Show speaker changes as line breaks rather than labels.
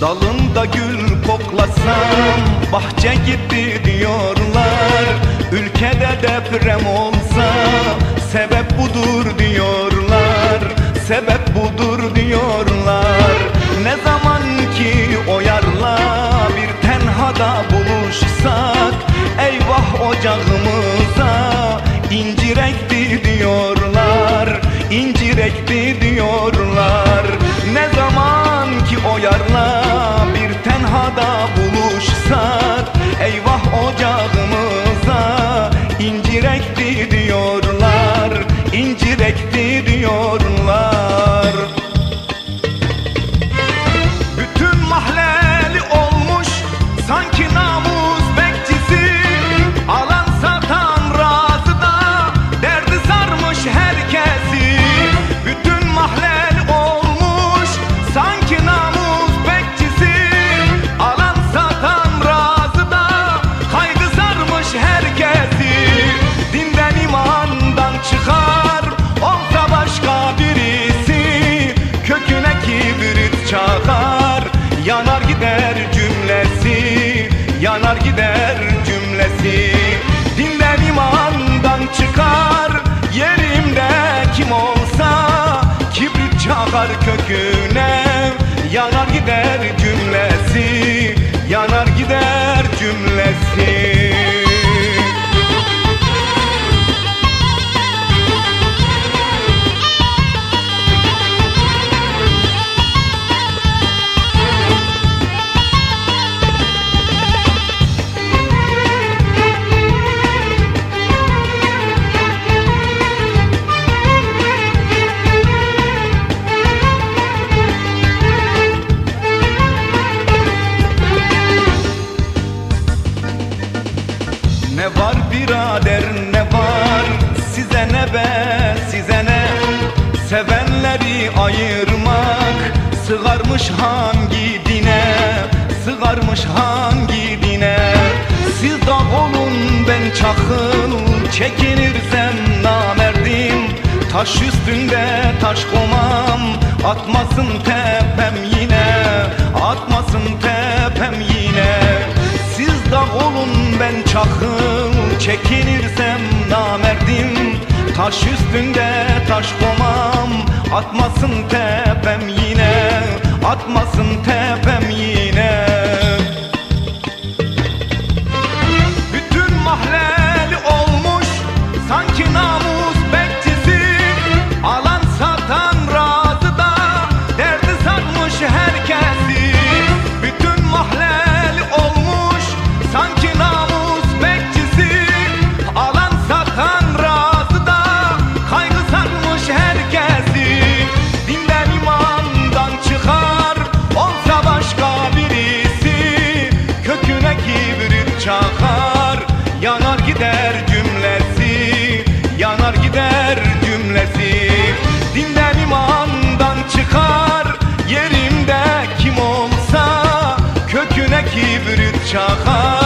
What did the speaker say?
Dalında gül koklasam bahçe gitti diyorlar. Ülkede deprem olsa ekti diyorlar çakar Yanar gider cümlesi Yanar gider cümlesi. Dinden imandan çıkar Yerimde kim olsa Kibrit çakar köküne Yanar gider cümlesi Sevenleri ayırmak. Sığarmış hangi dine Sığarmış hangi dine? Siz dağ olun ben çakıl çekinirsem namerdim. Taş üstünde taş komam. Atmasın tepem yine Atmasın tepem yine. Siz dağ olun ben çakıl Çekinirsem namerdim Taş üstünde taş komam Atmasın tepem yine Atmasın tepem yine kibrit çakar